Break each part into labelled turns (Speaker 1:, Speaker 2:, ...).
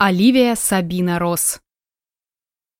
Speaker 1: Оливия Сабина Росс.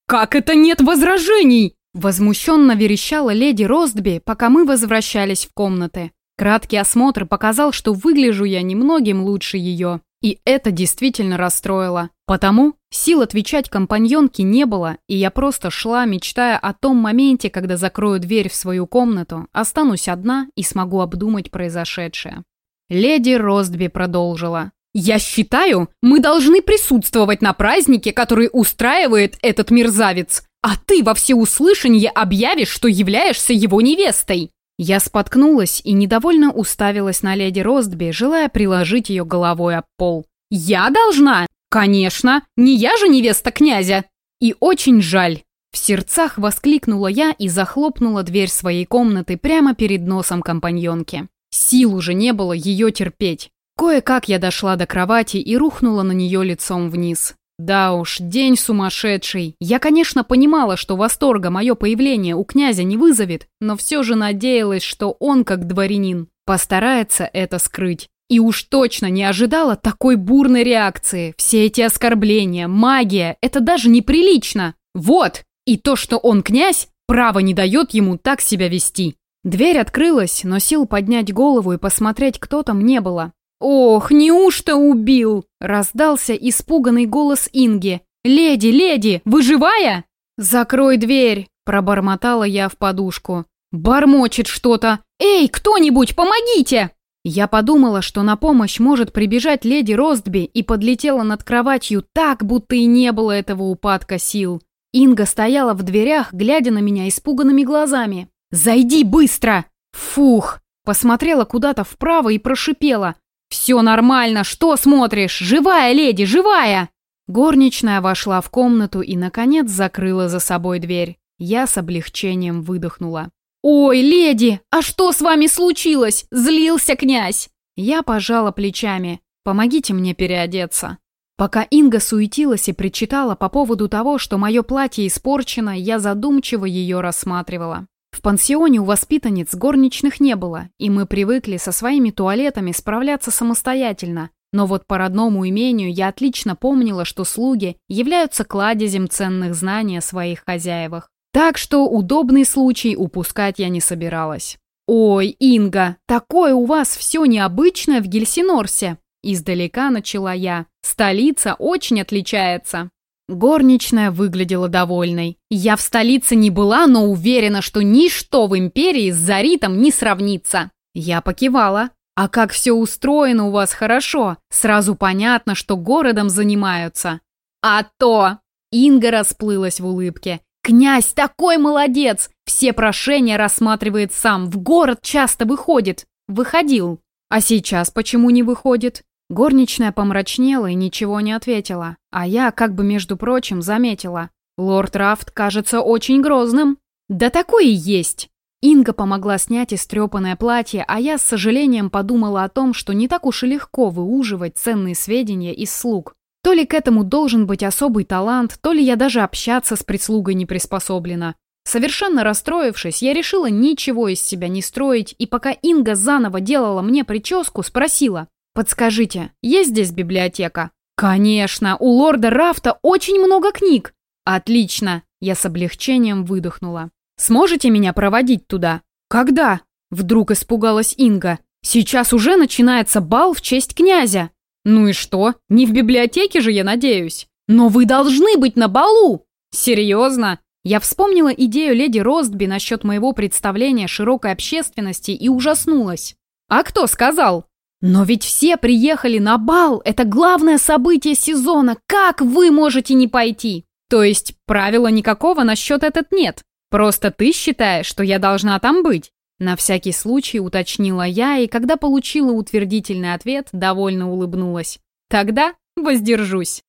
Speaker 1: «Как это нет возражений?» Возмущенно верещала леди Ростби, пока мы возвращались в комнаты. Краткий осмотр показал, что выгляжу я немногим лучше ее. И это действительно расстроило. Потому сил отвечать компаньонке не было, и я просто шла, мечтая о том моменте, когда закрою дверь в свою комнату, останусь одна и смогу обдумать произошедшее. Леди Ростби продолжила. «Я считаю, мы должны присутствовать на празднике, который устраивает этот мерзавец, а ты во всеуслышание объявишь, что являешься его невестой!» Я споткнулась и недовольно уставилась на леди Ростби, желая приложить ее головой об пол. «Я должна? Конечно! Не я же невеста князя!» «И очень жаль!» В сердцах воскликнула я и захлопнула дверь своей комнаты прямо перед носом компаньонки. Сил уже не было ее терпеть. Кое-как я дошла до кровати и рухнула на нее лицом вниз. Да уж, день сумасшедший. Я, конечно, понимала, что восторга мое появление у князя не вызовет, но все же надеялась, что он, как дворянин, постарается это скрыть. И уж точно не ожидала такой бурной реакции. Все эти оскорбления, магия, это даже неприлично. Вот! И то, что он князь, право не дает ему так себя вести. Дверь открылась, но сил поднять голову и посмотреть, кто там, не было. «Ох, неужто убил?» — раздался испуганный голос Инги. «Леди, леди, вы живая?» «Закрой дверь!» — пробормотала я в подушку. «Бормочет что-то! Эй, кто-нибудь, помогите!» Я подумала, что на помощь может прибежать леди Ростби и подлетела над кроватью так, будто и не было этого упадка сил. Инга стояла в дверях, глядя на меня испуганными глазами. «Зайди быстро!» Фух! Посмотрела куда-то вправо и прошипела. «Все нормально, что смотришь? Живая леди, живая!» Горничная вошла в комнату и, наконец, закрыла за собой дверь. Я с облегчением выдохнула. «Ой, леди, а что с вами случилось? Злился князь!» Я пожала плечами. «Помогите мне переодеться». Пока Инга суетилась и причитала по поводу того, что мое платье испорчено, я задумчиво ее рассматривала. В пансионе у воспитанниц горничных не было, и мы привыкли со своими туалетами справляться самостоятельно. Но вот по родному имению я отлично помнила, что слуги являются кладезем ценных знаний о своих хозяевах. Так что удобный случай упускать я не собиралась. «Ой, Инга, такое у вас все необычное в Гельсинорсе!» Издалека начала я. «Столица очень отличается!» Горничная выглядела довольной. Я в столице не была, но уверена, что ничто в империи с Заритом не сравнится. Я покивала. А как все устроено у вас хорошо. Сразу понятно, что городом занимаются. А то! Инга расплылась в улыбке. Князь такой молодец! Все прошения рассматривает сам, в город часто выходит. Выходил. А сейчас почему не выходит? Горничная помрачнела и ничего не ответила, а я, как бы между прочим, заметила. Лорд Рафт кажется очень грозным. Да такое и есть. Инга помогла снять истрепанное платье, а я с сожалением подумала о том, что не так уж и легко выуживать ценные сведения из слуг. То ли к этому должен быть особый талант, то ли я даже общаться с прислугой не приспособлена. Совершенно расстроившись, я решила ничего из себя не строить, и пока Инга заново делала мне прическу, спросила, Подскажите, есть здесь библиотека? Конечно, у лорда Рафта очень много книг. Отлично, я с облегчением выдохнула. Сможете меня проводить туда? Когда? Вдруг испугалась Инга. Сейчас уже начинается бал в честь князя. Ну и что? Не в библиотеке же, я надеюсь. Но вы должны быть на балу. Серьезно? Я вспомнила идею леди Ростби насчет моего представления широкой общественности и ужаснулась. А кто сказал? Но ведь все приехали на бал, это главное событие сезона, как вы можете не пойти? То есть правила никакого насчет этот нет, просто ты считаешь, что я должна там быть? На всякий случай уточнила я, и когда получила утвердительный ответ, довольно улыбнулась. Тогда воздержусь.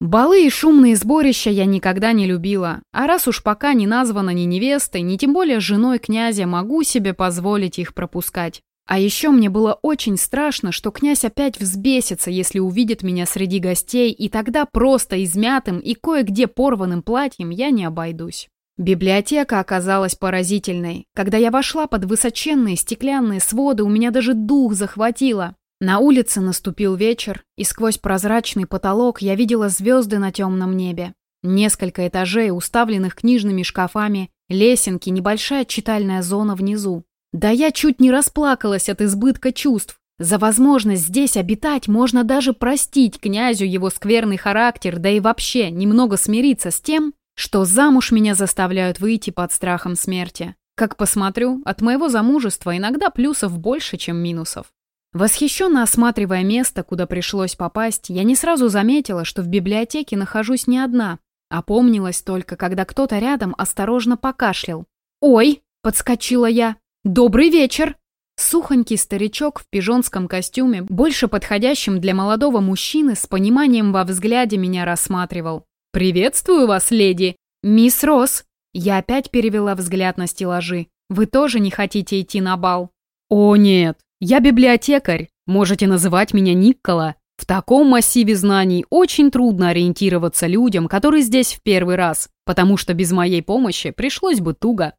Speaker 1: Балы и шумные сборища я никогда не любила, а раз уж пока не названа ни невестой, ни тем более женой князя, могу себе позволить их пропускать. А еще мне было очень страшно, что князь опять взбесится, если увидит меня среди гостей, и тогда просто измятым и кое-где порванным платьем я не обойдусь. Библиотека оказалась поразительной. Когда я вошла под высоченные стеклянные своды, у меня даже дух захватило. На улице наступил вечер, и сквозь прозрачный потолок я видела звезды на темном небе. Несколько этажей, уставленных книжными шкафами, лесенки, небольшая читальная зона внизу. Да я чуть не расплакалась от избытка чувств. За возможность здесь обитать можно даже простить князю его скверный характер, да и вообще немного смириться с тем, что замуж меня заставляют выйти под страхом смерти. Как посмотрю, от моего замужества иногда плюсов больше, чем минусов. Восхищенно осматривая место, куда пришлось попасть, я не сразу заметила, что в библиотеке нахожусь не одна. Опомнилась только, когда кто-то рядом осторожно покашлял. «Ой!» — подскочила я. «Добрый вечер!» Сухонький старичок в пижонском костюме, больше подходящем для молодого мужчины, с пониманием во взгляде меня рассматривал. «Приветствую вас, леди!» «Мисс Росс!» Я опять перевела взгляд на стеллажи. «Вы тоже не хотите идти на бал?» «О, нет! Я библиотекарь! Можете называть меня Никола. В таком массиве знаний очень трудно ориентироваться людям, которые здесь в первый раз, потому что без моей помощи пришлось бы туго».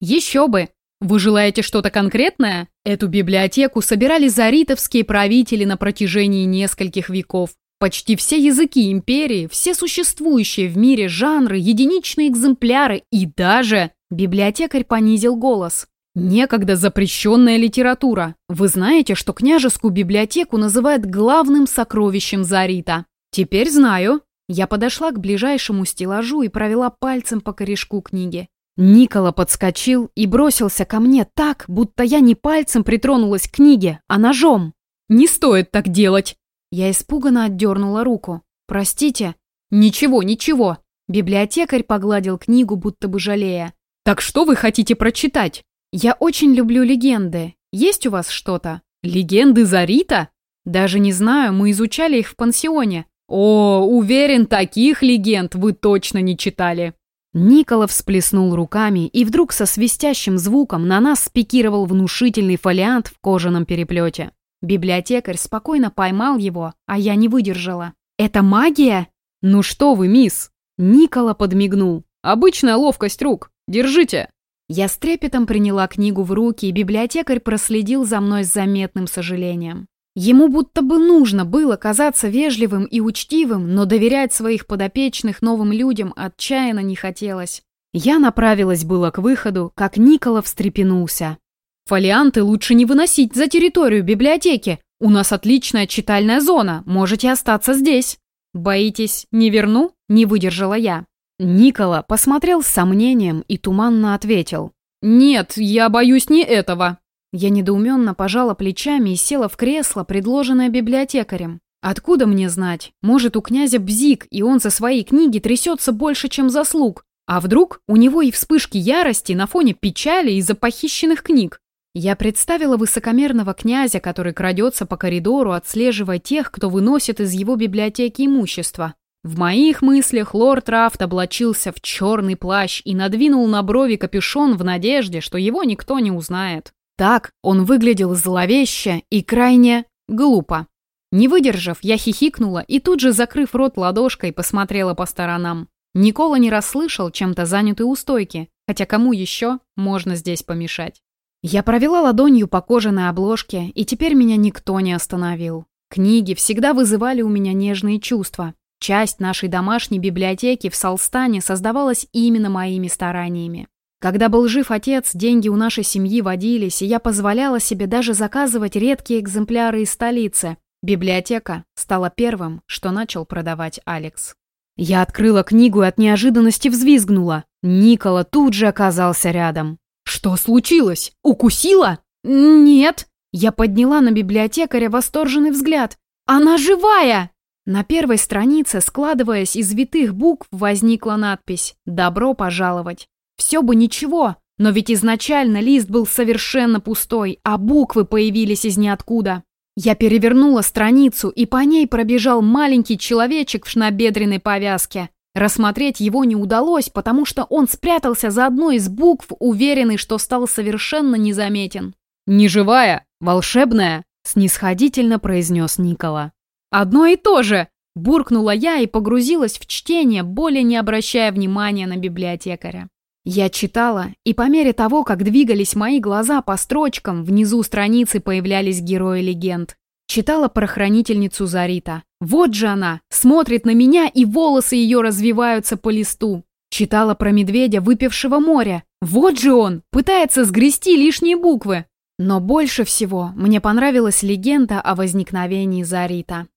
Speaker 1: «Еще бы! Вы желаете что-то конкретное? Эту библиотеку собирали заритовские правители на протяжении нескольких веков. Почти все языки империи, все существующие в мире жанры, единичные экземпляры и даже... Библиотекарь понизил голос. Некогда запрещенная литература. Вы знаете, что княжескую библиотеку называют главным сокровищем Зарита? Теперь знаю. Я подошла к ближайшему стеллажу и провела пальцем по корешку книги. Никола подскочил и бросился ко мне так, будто я не пальцем притронулась к книге, а ножом. «Не стоит так делать!» Я испуганно отдернула руку. «Простите». «Ничего, ничего». Библиотекарь погладил книгу, будто бы жалея. «Так что вы хотите прочитать?» «Я очень люблю легенды. Есть у вас что-то?» «Легенды Зарита?» «Даже не знаю, мы изучали их в пансионе». «О, уверен, таких легенд вы точно не читали». Никола всплеснул руками и вдруг со свистящим звуком на нас спикировал внушительный фолиант в кожаном переплете. Библиотекарь спокойно поймал его, а я не выдержала. «Это магия?» «Ну что вы, мисс?» Никола подмигнул. «Обычная ловкость рук. Держите!» Я с трепетом приняла книгу в руки, и библиотекарь проследил за мной с заметным сожалением. Ему будто бы нужно было казаться вежливым и учтивым, но доверять своих подопечных новым людям отчаянно не хотелось. Я направилась было к выходу, как Никола встрепенулся. Фолианты лучше не выносить за территорию библиотеки. У нас отличная читальная зона, можете остаться здесь. Боитесь, не верну? Не выдержала я. Никола посмотрел с сомнением и туманно ответил. «Нет, я боюсь не этого». Я недоуменно пожала плечами и села в кресло, предложенное библиотекарем. Откуда мне знать? Может, у князя бзик, и он за свои книги трясется больше, чем заслуг. А вдруг у него и вспышки ярости на фоне печали из-за похищенных книг? Я представила высокомерного князя, который крадется по коридору, отслеживая тех, кто выносит из его библиотеки имущество. В моих мыслях лорд Рафт облачился в черный плащ и надвинул на брови капюшон в надежде, что его никто не узнает. Так он выглядел зловеще и крайне глупо. Не выдержав, я хихикнула и тут же, закрыв рот ладошкой, посмотрела по сторонам. Никола не расслышал, чем-то занятый у стойки, хотя кому еще можно здесь помешать. Я провела ладонью по кожаной обложке, и теперь меня никто не остановил. Книги всегда вызывали у меня нежные чувства. Часть нашей домашней библиотеки в Салстане создавалась именно моими стараниями. Когда был жив отец, деньги у нашей семьи водились, и я позволяла себе даже заказывать редкие экземпляры из столицы. Библиотека стала первым, что начал продавать Алекс. Я открыла книгу и от неожиданности взвизгнула. Никола тут же оказался рядом. «Что случилось? Укусила?» «Нет». Я подняла на библиотекаря восторженный взгляд. «Она живая!» На первой странице, складываясь из витых букв, возникла надпись «Добро пожаловать». Все бы ничего, но ведь изначально лист был совершенно пустой, а буквы появились из ниоткуда. Я перевернула страницу, и по ней пробежал маленький человечек в шнобедренной повязке. Рассмотреть его не удалось, потому что он спрятался за одной из букв, уверенный, что стал совершенно незаметен. «Неживая, волшебная», — снисходительно произнес Никола. «Одно и то же!» — буркнула я и погрузилась в чтение, более не обращая внимания на библиотекаря. Я читала, и по мере того, как двигались мои глаза по строчкам, внизу страницы появлялись герои легенд. Читала про хранительницу Зарита. Вот же она, смотрит на меня, и волосы ее развиваются по листу. Читала про медведя, выпившего моря. Вот же он, пытается сгрести лишние буквы. Но больше всего мне понравилась легенда о возникновении Зарита.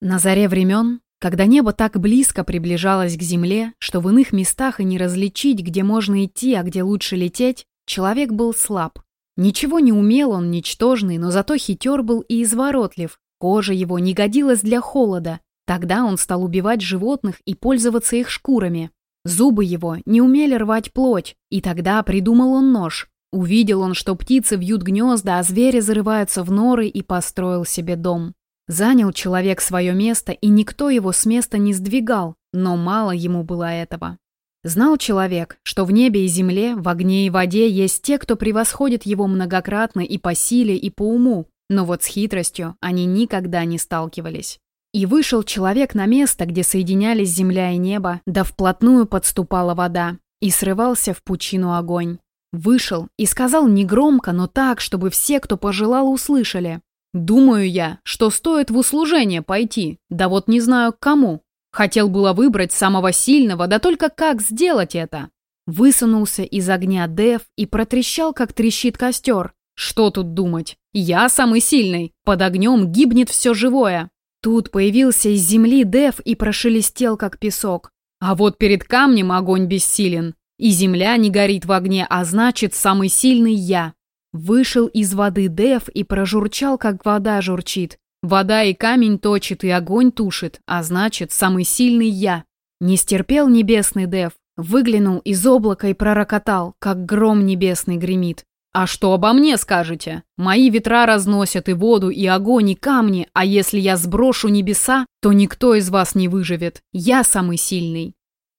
Speaker 1: На заре времен, когда небо так близко приближалось к земле, что в иных местах и не различить, где можно идти, а где лучше лететь, человек был слаб. Ничего не умел он, ничтожный, но зато хитер был и изворотлив. Кожа его не годилась для холода. Тогда он стал убивать животных и пользоваться их шкурами. Зубы его не умели рвать плоть, и тогда придумал он нож. Увидел он, что птицы вьют гнезда, а звери зарываются в норы и построил себе дом. Занял человек свое место, и никто его с места не сдвигал, но мало ему было этого. Знал человек, что в небе и земле, в огне и воде есть те, кто превосходит его многократно и по силе, и по уму, но вот с хитростью они никогда не сталкивались. И вышел человек на место, где соединялись земля и небо, да вплотную подступала вода, и срывался в пучину огонь. Вышел и сказал негромко, но так, чтобы все, кто пожелал, услышали. «Думаю я, что стоит в услужение пойти, да вот не знаю к кому, Хотел было выбрать самого сильного, да только как сделать это? Высунулся из огня Дев и протрещал, как трещит костер. Что тут думать? Я самый сильный. Под огнем гибнет все живое. Тут появился из земли Дев и прошелестел, как песок. А вот перед камнем огонь бессилен. И земля не горит в огне, а значит, самый сильный я. Вышел из воды Дев и прожурчал, как вода журчит. Вода и камень точит, и огонь тушит, а значит, самый сильный я. Не стерпел небесный Дев, выглянул из облака и пророкотал, как гром небесный гремит. «А что обо мне скажете? Мои ветра разносят и воду, и огонь, и камни, а если я сброшу небеса, то никто из вас не выживет. Я самый сильный».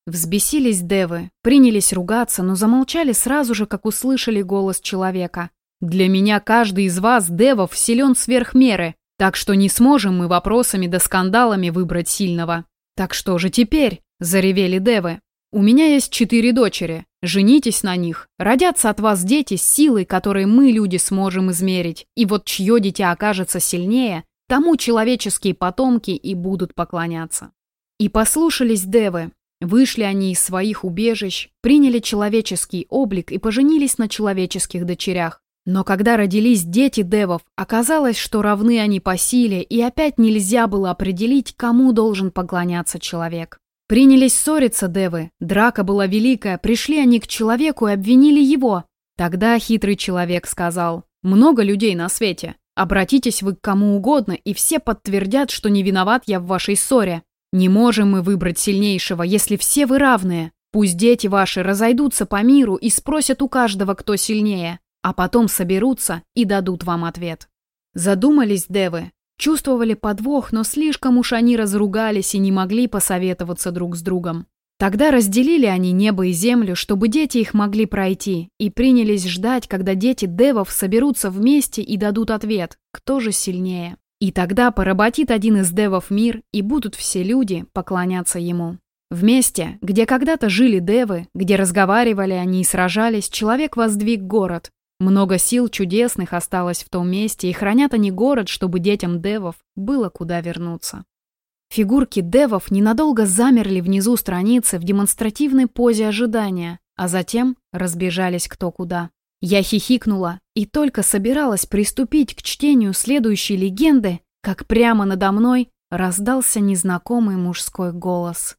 Speaker 1: Взбесились девы, принялись ругаться, но замолчали сразу же, как услышали голос человека. «Для меня каждый из вас, девов, силен сверх меры, так что не сможем мы вопросами да скандалами выбрать сильного. Так что же теперь? Заревели девы. У меня есть четыре дочери. Женитесь на них. Родятся от вас дети с силой, которой мы, люди, сможем измерить. И вот чье дитя окажется сильнее, тому человеческие потомки и будут поклоняться. И послушались девы. Вышли они из своих убежищ, приняли человеческий облик и поженились на человеческих дочерях. Но когда родились дети девов, оказалось, что равны они по силе, и опять нельзя было определить, кому должен поклоняться человек. Принялись ссориться девы, драка была великая, пришли они к человеку и обвинили его. Тогда хитрый человек сказал, «Много людей на свете, обратитесь вы к кому угодно, и все подтвердят, что не виноват я в вашей ссоре. Не можем мы выбрать сильнейшего, если все вы равные. Пусть дети ваши разойдутся по миру и спросят у каждого, кто сильнее а потом соберутся и дадут вам ответ. Задумались девы, чувствовали подвох, но слишком уж они разругались и не могли посоветоваться друг с другом. Тогда разделили они небо и землю, чтобы дети их могли пройти, и принялись ждать, когда дети девов соберутся вместе и дадут ответ, кто же сильнее. И тогда поработит один из девов мир, и будут все люди поклоняться ему. В месте, где когда-то жили девы, где разговаривали они и сражались, человек воздвиг город, много сил чудесных осталось в том месте, и хранят они город, чтобы детям девов было куда вернуться. Фигурки девов ненадолго замерли внизу страницы в демонстративной позе ожидания, а затем разбежались кто куда. Я хихикнула и только собиралась приступить к чтению следующей легенды, как прямо надо мной раздался незнакомый мужской голос.